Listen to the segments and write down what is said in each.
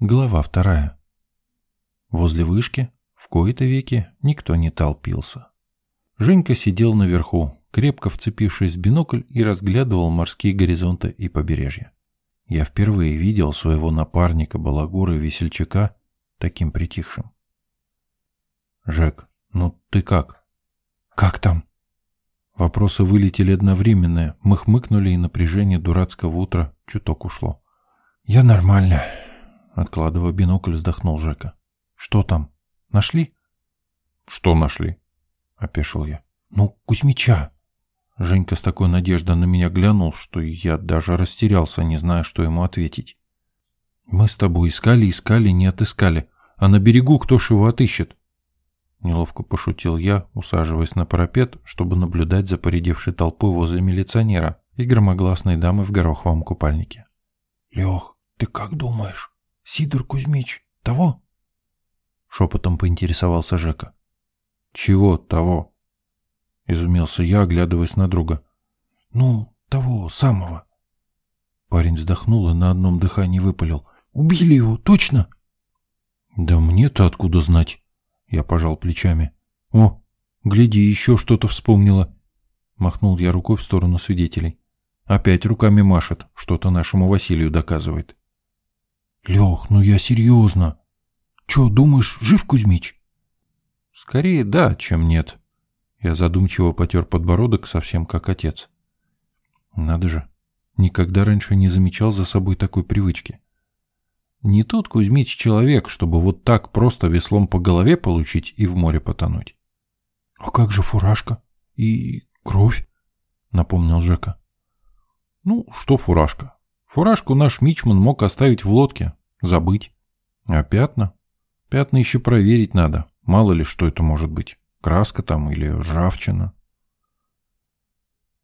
Глава вторая. Возле вышки в кои-то веки никто не толпился. Женька сидел наверху, крепко вцепившись в бинокль и разглядывал морские горизонты и побережья. Я впервые видел своего напарника Балагура и Весельчака таким притихшим. «Жек, ну ты как?» «Как там?» Вопросы вылетели одновременно, мы хмыкнули, и напряжение дурацкого утра чуток ушло. «Я нормально», — откладывая бинокль, вздохнул Жека. «Что там? Нашли?» «Что нашли?» — опешил я. «Ну, Кузьмича». Женька с такой надеждой на меня глянул, что я даже растерялся, не зная, что ему ответить. «Мы с тобой искали, искали, не отыскали. А на берегу кто ж его отыщет?» Неловко пошутил я, усаживаясь на парапет, чтобы наблюдать за поредевшей толпой возле милиционера и громогласной дамы в гороховом купальнике. «Лех, ты как думаешь, Сидор Кузьмич того?» Шепотом поинтересовался Жека. «Чего того?» Изумился я, оглядываясь на друга. «Ну, того самого». Парень вздохнул и на одном дыхании выпалил. «Убили его, точно?» «Да мне-то откуда знать?» Я пожал плечами. «О, гляди, еще что-то вспомнила!» Махнул я рукой в сторону свидетелей. Опять руками машет, что-то нашему Василию доказывает. «Лех, ну я серьезно. Че, думаешь, жив Кузьмич?» «Скорее да, чем нет». Я задумчиво потер подбородок, совсем как отец. Надо же, никогда раньше не замечал за собой такой привычки. Не тот Кузьмич человек, чтобы вот так просто веслом по голове получить и в море потонуть. — А как же фуражка? И кровь? — напомнил Жека. — Ну, что фуражка? Фуражку наш мичман мог оставить в лодке, забыть. А пятна? Пятна еще проверить надо. Мало ли, что это может быть. Краска там или ржавчина.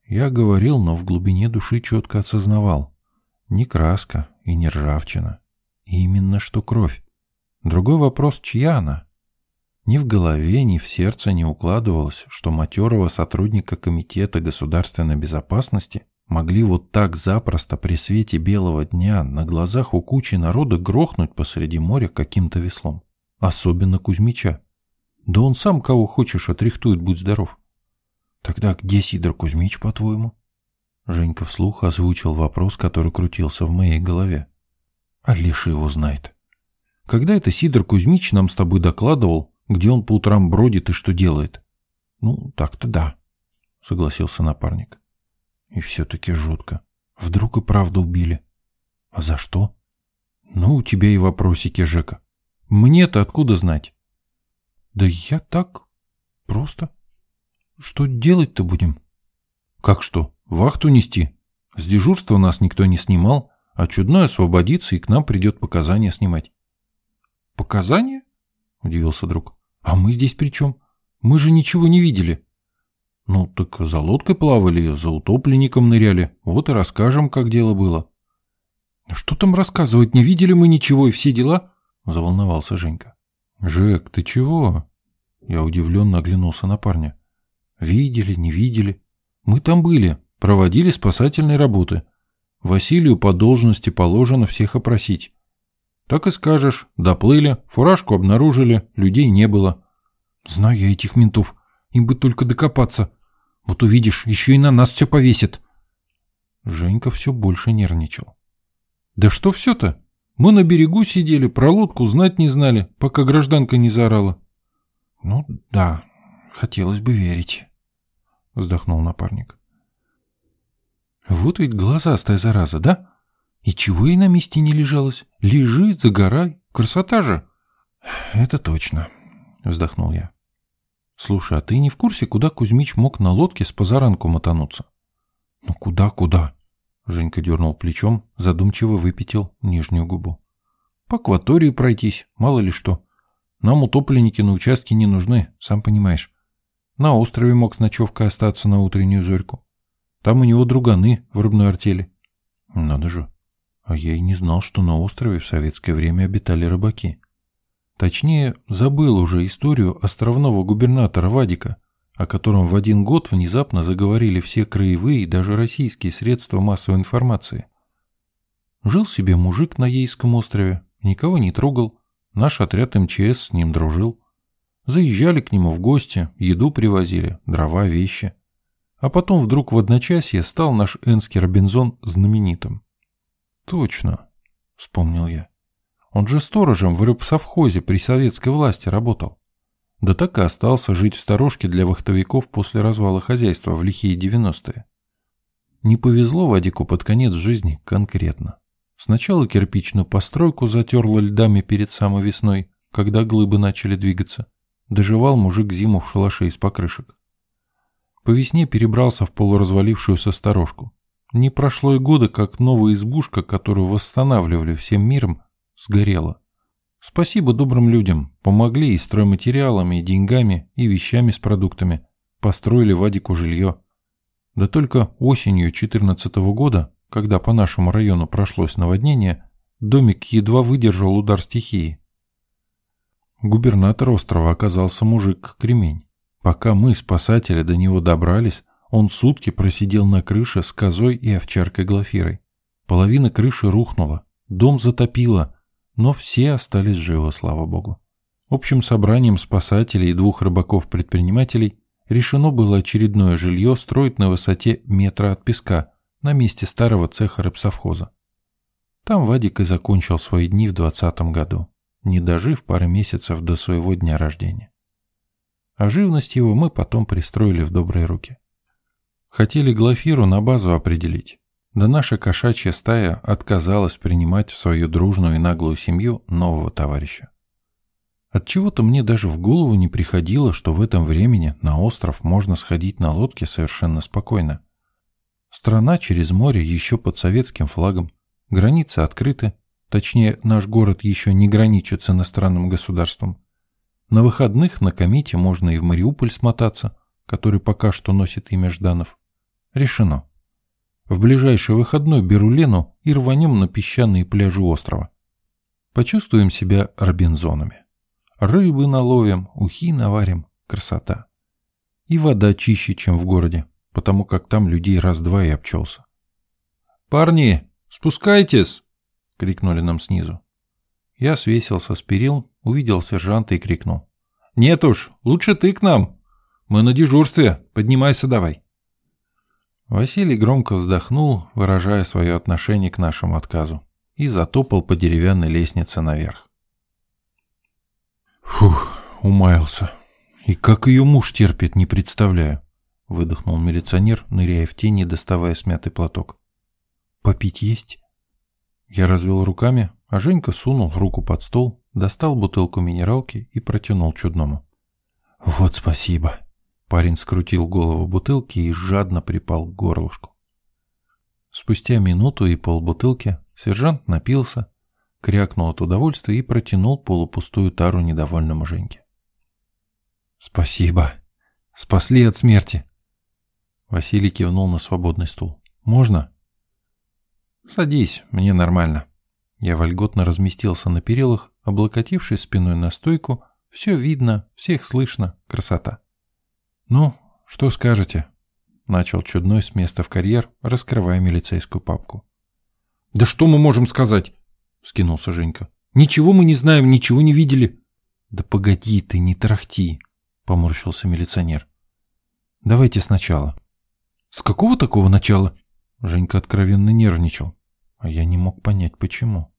Я говорил, но в глубине души четко осознавал. Ни краска и не ржавчина. Именно что кровь. Другой вопрос, чья она? Ни в голове, ни в сердце не укладывалось, что матерого сотрудника Комитета государственной безопасности могли вот так запросто при свете белого дня на глазах у кучи народа грохнуть посреди моря каким-то веслом. Особенно Кузьмича. Да он сам кого хочешь отрихтует, будь здоров. Тогда где Сидор Кузьмич, по-твоему? Женька вслух озвучил вопрос, который крутился в моей голове. А лишь его знает. Когда это Сидор Кузьмич нам с тобой докладывал, где он по утрам бродит и что делает? Ну, так-то да, согласился напарник. И все-таки жутко. Вдруг и правда убили. А за что? Ну, у тебя и вопросики, Жека. Мне-то откуда знать? Да я так, просто. Что делать-то будем? Как что, вахту нести? С дежурства нас никто не снимал, а чудной освободится и к нам придет показания снимать. Показания? Удивился друг. А мы здесь при чем? Мы же ничего не видели. Ну, так за лодкой плавали, за утопленником ныряли. Вот и расскажем, как дело было. Что там рассказывать? Не видели мы ничего и все дела? Заволновался Женька. Жек, ты чего? Я удивленно оглянулся на парня. Видели, не видели. Мы там были, проводили спасательные работы. Василию по должности положено всех опросить. Так и скажешь, доплыли, фуражку обнаружили, людей не было. Знаю я этих ментов, им бы только докопаться. Вот увидишь, еще и на нас все повесит. Женька все больше нервничал. Да что все-то? Мы на берегу сидели, про лодку знать не знали, пока гражданка не заорала. Ну да, хотелось бы верить, вздохнул напарник. Вот ведь глазастая зараза, да? И чего ей на месте не лежалось? Лежи, загорай, красота же. Это точно, вздохнул я. Слушай, а ты не в курсе, куда Кузьмич мог на лодке с позаранку мотануться? Ну куда-куда? Женька дернул плечом, задумчиво выпятил нижнюю губу. По акватории пройтись, мало ли что. Нам утопленники на участке не нужны, сам понимаешь. На острове мог с ночевкой остаться на утреннюю зорьку. Там у него друганы в рыбной артели. Надо же. А я и не знал, что на острове в советское время обитали рыбаки. Точнее, забыл уже историю островного губернатора Вадика, о котором в один год внезапно заговорили все краевые и даже российские средства массовой информации. Жил себе мужик на Ейском острове, никого не трогал, наш отряд МЧС с ним дружил. Заезжали к нему в гости, еду привозили, дрова, вещи. А потом вдруг в одночасье стал наш Энский Робинзон знаменитым. «Точно», — вспомнил я. «Он же сторожем в рыбсовхозе при советской власти работал. Да так и остался жить в сторожке для вахтовиков после развала хозяйства в лихие девяностые. Не повезло Вадику под конец жизни конкретно. Сначала кирпичную постройку затерло льдами перед самой весной, когда глыбы начали двигаться. Доживал мужик зиму в шалаше из покрышек. По весне перебрался в полуразвалившуюся сторожку. Не прошло и года, как новая избушка, которую восстанавливали всем миром, сгорела. Спасибо добрым людям, помогли и стройматериалами, и деньгами, и вещами с продуктами. Построили Вадику жилье. Да только осенью 14 года, когда по нашему району прошлось наводнение, домик едва выдержал удар стихии. Губернатор острова оказался мужик-кремень. Пока мы, спасатели, до него добрались, он сутки просидел на крыше с козой и овчаркой Глафирой. Половина крыши рухнула, дом затопило, но все остались живы, слава богу. Общим собранием спасателей и двух рыбаков-предпринимателей решено было очередное жилье строить на высоте метра от песка на месте старого цеха рыбсовхоза. Там Вадик и закончил свои дни в двадцатом году, не дожив пары месяцев до своего дня рождения. А живность его мы потом пристроили в добрые руки. Хотели Глафиру на базу определить, да наша кошачья стая отказалась принимать в свою дружную и наглую семью нового товарища. Отчего-то мне даже в голову не приходило, что в этом времени на остров можно сходить на лодке совершенно спокойно. Страна через море еще под советским флагом, границы открыты, точнее, наш город еще не граничит с иностранным государством. На выходных на комите можно и в Мариуполь смотаться, который пока что носит имя Жданов. Решено. В ближайший выходной беру Лену и рванем на песчаные пляжи острова. Почувствуем себя робинзонами. Рыбы наловим, ухи наварим. Красота. И вода чище, чем в городе, потому как там людей раз-два и обчелся. «Парни, спускайтесь!» — крикнули нам снизу. Я свесился с перил, увидел сержанта и крикнул. «Нет уж, лучше ты к нам. Мы на дежурстве, поднимайся давай». Василий громко вздохнул, выражая свое отношение к нашему отказу, и затопал по деревянной лестнице наверх. Фух, умаялся. И как ее муж терпит, не представляю. Выдохнул милиционер, ныряя в тени, доставая смятый платок. Попить есть? Я развел руками, а Женька сунул руку под стол, достал бутылку минералки и протянул чудному. Вот спасибо. Парень скрутил голову бутылки и жадно припал к горлышку. Спустя минуту и полбутылки сержант напился, крякнул от удовольствия и протянул полупустую тару недовольному Женьке. «Спасибо. Спасли от смерти». Василий кивнул на свободный стул. «Можно?» «Садись, мне нормально». Я вольготно разместился на перилах, облокотившись спиной на стойку. Все видно, всех слышно, красота. «Ну, что скажете?» Начал чудной с места в карьер, раскрывая милицейскую папку. «Да что мы можем сказать? — скинулся Женька. «Ничего мы не знаем, ничего не видели». «Да погоди ты, не тарахти», — поморщился милиционер. «Давайте сначала». «С какого такого начала?» Женька откровенно нервничал, а я не мог понять, почему.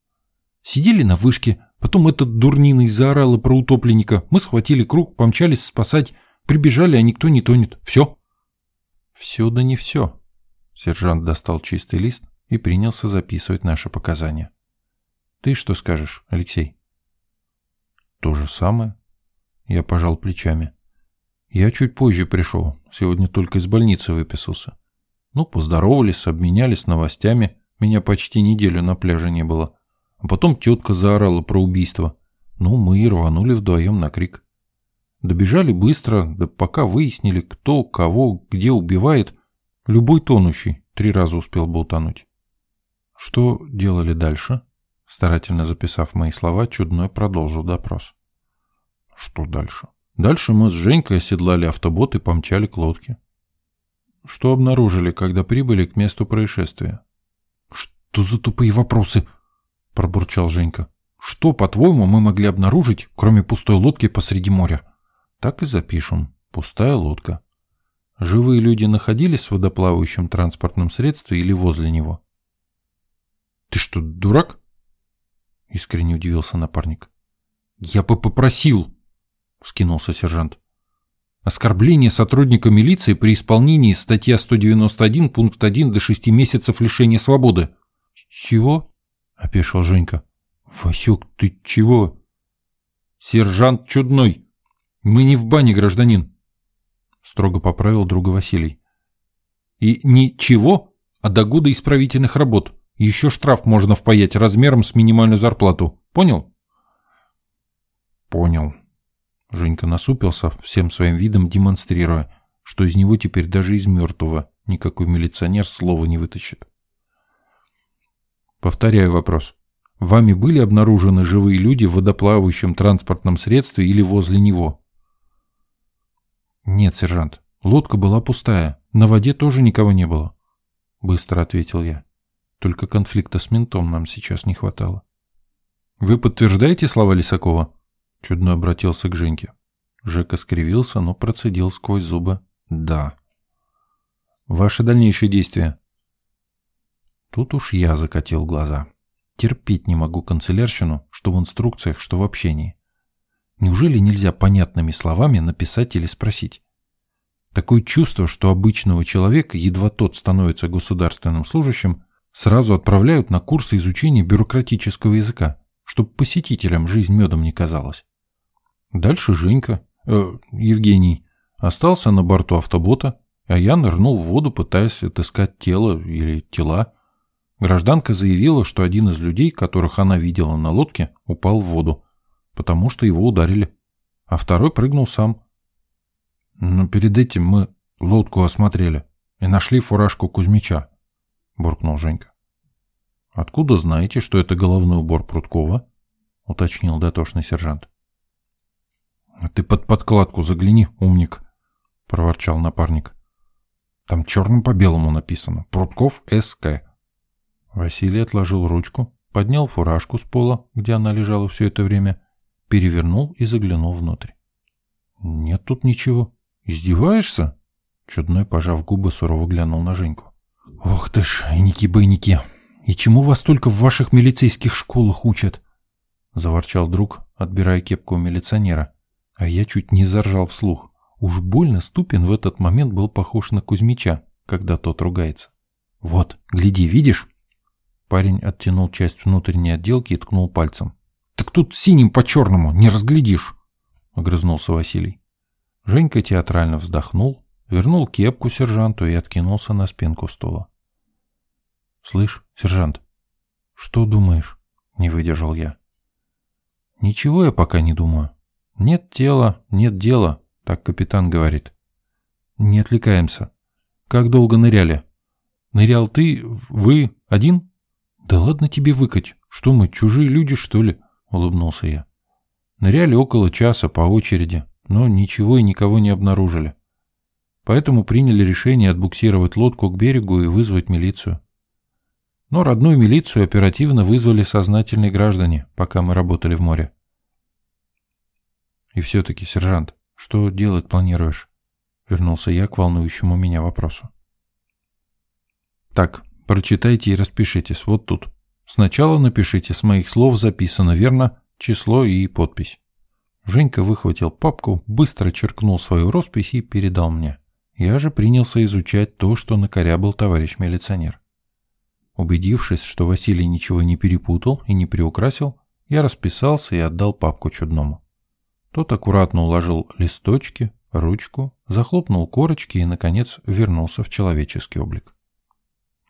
«Сидели на вышке, потом этот дурниный заорал про утопленника. Мы схватили круг, помчались спасать. Прибежали, а никто не тонет. Все». «Все да не все». Сержант достал чистый лист и принялся записывать наши показания. Ты что скажешь, Алексей? То же самое. Я пожал плечами. Я чуть позже пришел, сегодня только из больницы выписался. Ну, поздоровались, обменялись новостями. Меня почти неделю на пляже не было. А потом тетка заорала про убийство. Ну, мы и рванули вдвоем на крик. Добежали быстро, да пока выяснили, кто, кого, где убивает. Любой тонущий три раза успел бы утонуть. Что делали дальше? Старательно записав мои слова, Чудной продолжил допрос. Что дальше? Дальше мы с Женькой оседлали автобот и помчали к лодке. Что обнаружили, когда прибыли к месту происшествия? Что за тупые вопросы? Пробурчал Женька. Что, по-твоему, мы могли обнаружить, кроме пустой лодки посреди моря? Так и запишем. Пустая лодка. Живые люди находились в водоплавающем транспортном средстве или возле него? Ты что, дурак? Искренне удивился напарник. Я бы попросил, скинулся сержант. Оскорбление сотрудника милиции при исполнении статья 191 пункт 1 до 6 месяцев лишения свободы. Чего? Опешил Женька. Васюк, ты чего? Сержант Чудной. Мы не в бане, гражданин. Строго поправил друга Василий. И ничего, а до года исправительных работ. Еще штраф можно впаять размером с минимальную зарплату. Понял? Понял. Женька насупился, всем своим видом демонстрируя, что из него теперь даже из мертвого никакой милиционер слова не вытащит. Повторяю вопрос. Вами были обнаружены живые люди в водоплавающем транспортном средстве или возле него? Нет, сержант. Лодка была пустая. На воде тоже никого не было. Быстро ответил я. Только конфликта с ментом нам сейчас не хватало. Вы подтверждаете слова Лисакова? Чудно обратился к Женьке. Жека скривился, но процедил сквозь зубы. «Да». «Ваши дальнейшие действия?» Тут уж я закатил глаза. Терпеть не могу канцелярщину, что в инструкциях, что в общении. Неужели нельзя понятными словами написать или спросить? Такое чувство, что обычного человека, едва тот становится государственным служащим, сразу отправляют на курсы изучения бюрократического языка, чтобы посетителям жизнь медом не казалась. Дальше Женька, э, Евгений, остался на борту автобота, а я нырнул в воду, пытаясь отыскать тело или тела. Гражданка заявила, что один из людей, которых она видела на лодке, упал в воду, потому что его ударили, а второй прыгнул сам. Но перед этим мы лодку осмотрели и нашли фуражку Кузьмича, буркнул Женька. «Откуда знаете, что это головной убор Пруткова?» — уточнил дотошный сержант. А ты под подкладку загляни, умник, проворчал напарник. Там черным по белому написано. Прутков СК. Василий отложил ручку, поднял фуражку с пола, где она лежала все это время, перевернул и заглянул внутрь. Нет тут ничего. Издеваешься? Чудной, пожав губы, сурово глянул на Женьку. Ох ты ж, иники-бойники, и чему вас только в ваших милицейских школах учат? Заворчал друг, отбирая кепку у милиционера. А я чуть не заржал вслух. Уж больно Ступин в этот момент был похож на Кузьмича, когда тот ругается. «Вот, гляди, видишь?» Парень оттянул часть внутренней отделки и ткнул пальцем. «Так тут синим по черному, не разглядишь!» — огрызнулся Василий. Женька театрально вздохнул, вернул кепку сержанту и откинулся на спинку стула. «Слышь, сержант, что думаешь?» — не выдержал я. «Ничего я пока не думаю. «Нет тела, нет дела», — так капитан говорит. «Не отвлекаемся. Как долго ныряли?» «Нырял ты, вы, один?» «Да ладно тебе выкать. Что мы, чужие люди, что ли?» — улыбнулся я. Ныряли около часа по очереди, но ничего и никого не обнаружили. Поэтому приняли решение отбуксировать лодку к берегу и вызвать милицию. Но родную милицию оперативно вызвали сознательные граждане, пока мы работали в море. И все-таки, сержант, что делать планируешь? Вернулся я к волнующему меня вопросу. Так, прочитайте и распишитесь вот тут. Сначала напишите с моих слов записано верно число и подпись. Женька выхватил папку, быстро черкнул свою роспись и передал мне. Я же принялся изучать то, что накорябал товарищ милиционер. Убедившись, что Василий ничего не перепутал и не приукрасил, я расписался и отдал папку чудному. Тот аккуратно уложил листочки, ручку, захлопнул корочки и, наконец, вернулся в человеческий облик.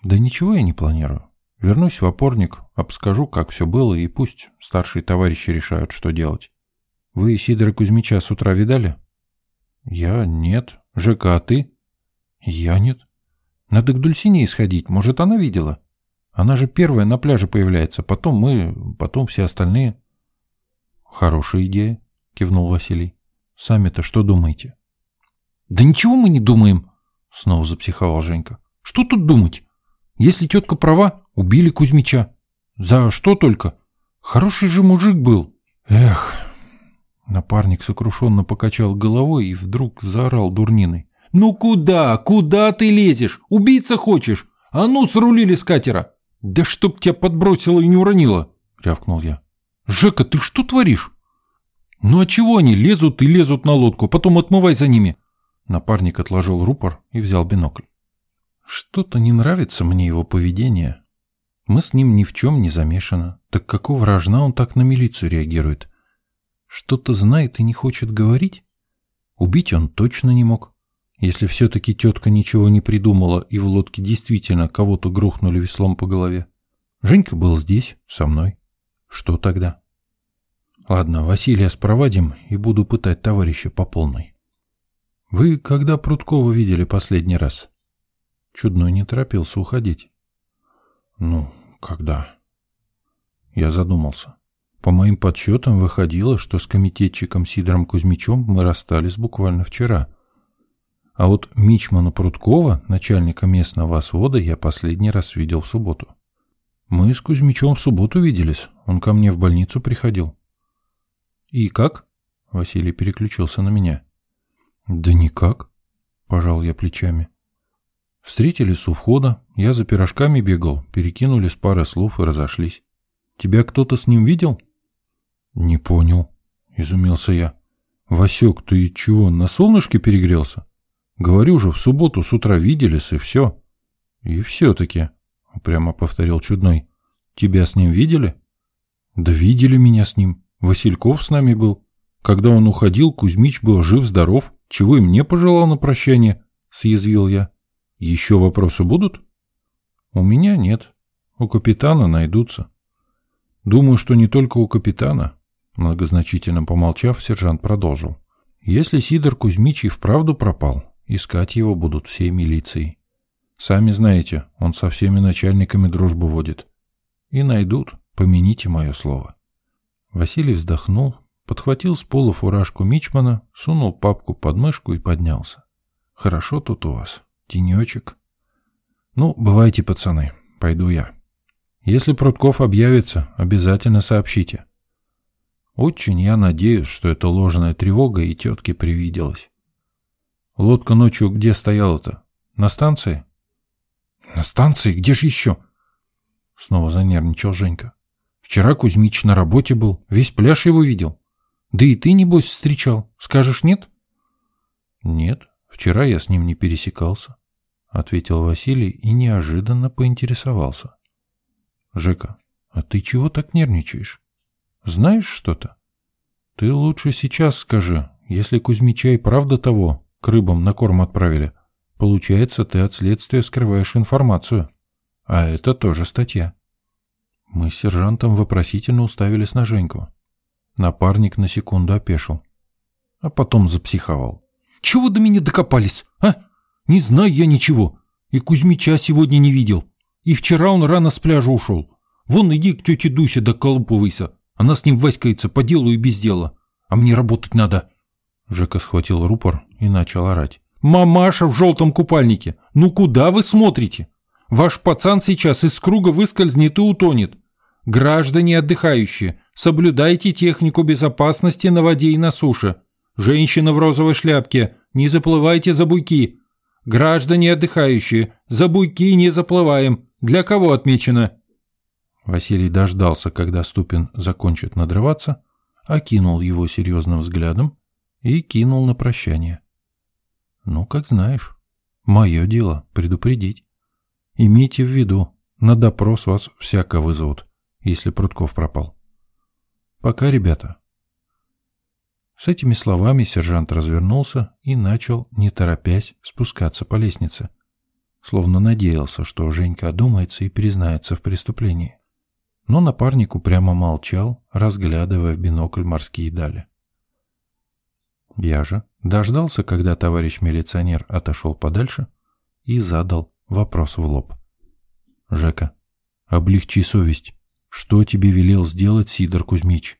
Да ничего я не планирую. Вернусь в опорник, обскажу, как все было, и пусть старшие товарищи решают, что делать. Вы Сидора Кузьмича с утра видали? Я нет. Жека, а ты? Я нет. Надо к Дульсине исходить, может, она видела? Она же первая на пляже появляется, потом мы, потом все остальные. Хорошая идея. — кивнул Василий. «Сами-то что думаете?» «Да ничего мы не думаем», — снова запсиховал Женька. «Что тут думать? Если тетка права, убили Кузьмича. За что только? Хороший же мужик был. Эх. Напарник сокрушенно покачал головой и вдруг заорал дурниной. «Ну куда? Куда ты лезешь? Убийца хочешь? А ну, срулили с катера!» «Да чтоб тебя подбросило и не уронило!» — рявкнул я. «Жека, ты что творишь?» «Ну а чего они лезут и лезут на лодку, потом отмывай за ними?» Напарник отложил рупор и взял бинокль. «Что-то не нравится мне его поведение. Мы с ним ни в чем не замешаны. Так какого рожна он так на милицию реагирует? Что-то знает и не хочет говорить? Убить он точно не мог. Если все-таки тетка ничего не придумала и в лодке действительно кого-то грохнули веслом по голове. Женька был здесь, со мной. Что тогда?» Ладно, Василия спровадим и буду пытать товарища по полной. Вы когда Прудкова видели последний раз? Чудной не торопился уходить. Ну, когда? Я задумался. По моим подсчетам выходило, что с комитетчиком Сидором Кузьмичем мы расстались буквально вчера. А вот Мичмана Прудкова, начальника местного освода, я последний раз видел в субботу. Мы с Кузьмичем в субботу виделись, он ко мне в больницу приходил. «И как?» — Василий переключился на меня. «Да никак», — пожал я плечами. Встретились у входа, я за пирожками бегал, перекинули с пары слов и разошлись. «Тебя кто-то с ним видел?» «Не понял», — изумился я. «Васек, ты чего, на солнышке перегрелся? Говорю же, в субботу с утра виделись, и все». «И все-таки», — прямо повторил чудной, — «тебя с ним видели?» «Да видели меня с ним. Васильков с нами был. Когда он уходил, Кузьмич был жив-здоров. Чего и мне пожелал на прощание, съязвил я. Еще вопросы будут? У меня нет. У капитана найдутся. Думаю, что не только у капитана. Многозначительно помолчав, сержант продолжил. Если Сидор Кузьмич и вправду пропал, искать его будут всей милицией. Сами знаете, он со всеми начальниками дружбу водит. И найдут, помяните мое слово. Василий вздохнул, подхватил с пола фуражку Мичмана, сунул папку под мышку и поднялся. «Хорошо тут у вас. Тенечек. Ну, бывайте, пацаны. Пойду я. Если Прутков объявится, обязательно сообщите. Очень я надеюсь, что это ложная тревога и тетке привиделась. Лодка ночью где стояла-то? На станции? На станции? Где же еще? Снова занервничал Женька. Вчера Кузьмич на работе был, весь пляж его видел. Да и ты, небось, встречал. Скажешь нет? Нет, вчера я с ним не пересекался, ответил Василий и неожиданно поинтересовался. Жека, а ты чего так нервничаешь? Знаешь что-то? Ты лучше сейчас скажи, если Кузьмича и правда того к рыбам на корм отправили, получается, ты от следствия скрываешь информацию. А это тоже статья. Мы с сержантом вопросительно уставились на Женьку. Напарник на секунду опешил, а потом запсиховал. «Чего до меня докопались, а? Не знаю я ничего. И Кузьмича сегодня не видел. И вчера он рано с пляжа ушел. Вон иди к тете Дусе доколупывайся. Она с ним васькается по делу и без дела. А мне работать надо». Жека схватил рупор и начал орать. «Мамаша в желтом купальнике! Ну куда вы смотрите? Ваш пацан сейчас из круга выскользнет и утонет. Граждане отдыхающие, соблюдайте технику безопасности на воде и на суше. Женщина в розовой шляпке, не заплывайте за буйки. Граждане отдыхающие, за буйки не заплываем. Для кого отмечено? Василий дождался, когда Ступин закончит надрываться, окинул его серьезным взглядом и кинул на прощание. Ну, как знаешь, мое дело предупредить. Имейте в виду, на допрос вас всяко вызовут если Прутков пропал. Пока, ребята. С этими словами сержант развернулся и начал, не торопясь, спускаться по лестнице, словно надеялся, что Женька одумается и признается в преступлении. Но напарник упрямо молчал, разглядывая в бинокль морские дали. Я же дождался, когда товарищ милиционер отошел подальше и задал вопрос в лоб. «Жека, облегчи совесть. Что тебе велел сделать Сидор Кузьмич?